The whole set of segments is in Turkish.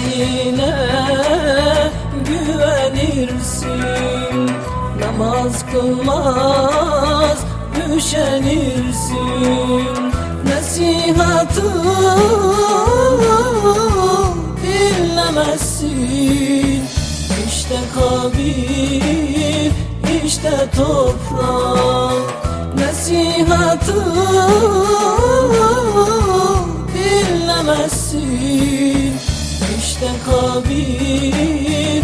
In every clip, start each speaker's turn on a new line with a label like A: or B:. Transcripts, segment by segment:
A: kendine güvenirsin. Namaz kılmaz üşenirsin. Nasihatı dinlemezsin. İşte kabir, işte toprak. Nasihatı dinlemezsin. İşte kabir,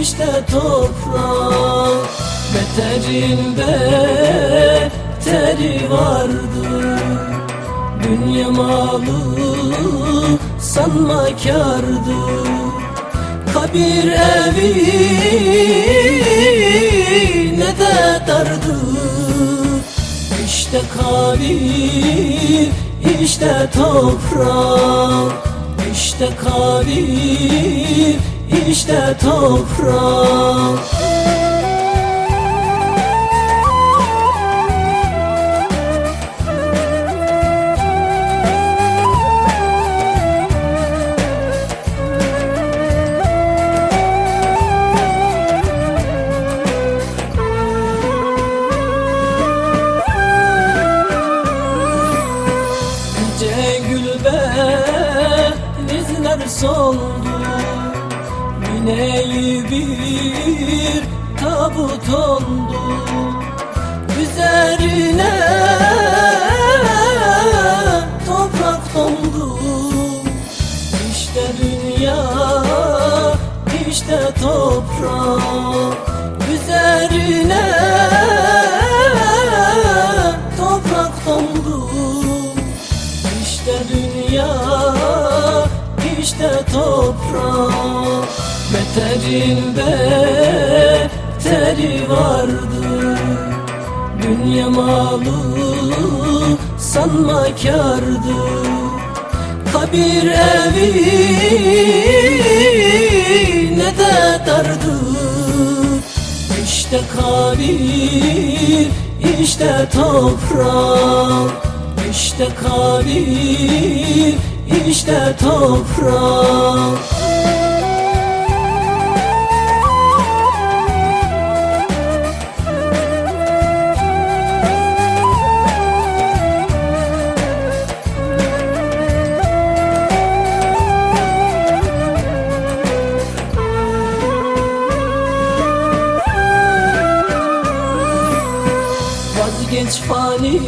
A: işte toprak. Beterin beteri vardır. Dünya malı sanma kârdır. Kabir evi ne de dardır. İşte kabir, işte toprak İşte kabir, işte toprak gülbenizler soldu Bineği bir tabut oldu. Üzerine toprak dondu İşte dünya, işte toprak. Üzerine Beterin beteri vardır Dünya malı sanma kârdır Kabir evi ne de dardır İşte kabir, işte toprak İşte kabir, işte toprak Vazgeç fani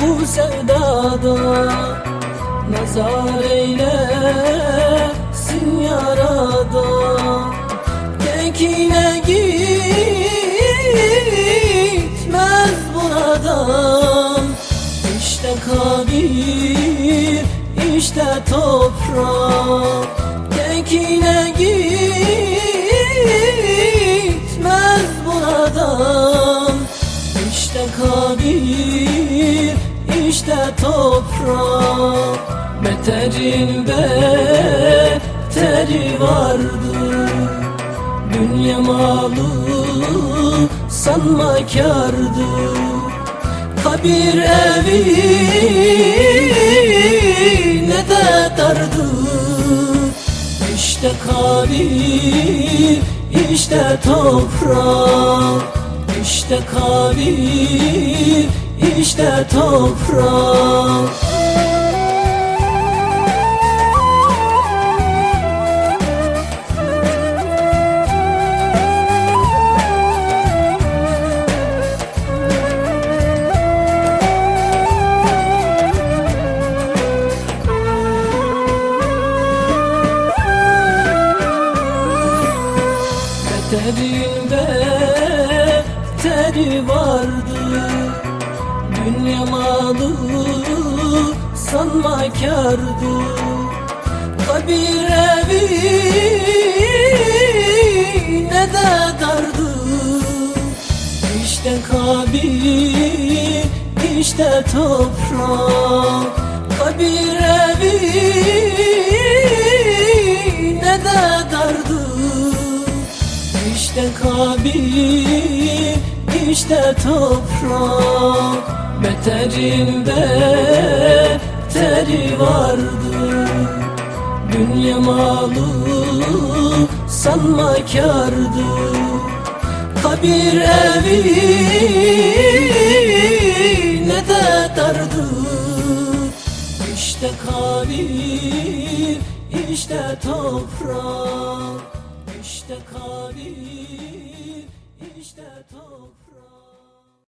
A: bu sevdada. Nazar eylesin yarada. Tekine gitmez buradan İşte kabir, işte toprak. Tekine gitmez buradan kabir, işte toprak. Beterin beteri vardır. Dünya malı sanma kârdır. Kabir evi ne de dardır. İşte kabir, işte toprak İşte kabir, işte toprak Beterin beteri vardır Dünya malı sanma kârdır Kabir evi ne de dardır İşte kabir, işte toprak Kabir evi ne de dardır İşte kabir, işte toprak. Beterin beteri vardır Dünya malı sanma kârdır bir evi ne de dardı. İşte kabir işte toprak İşte kabir işte toprak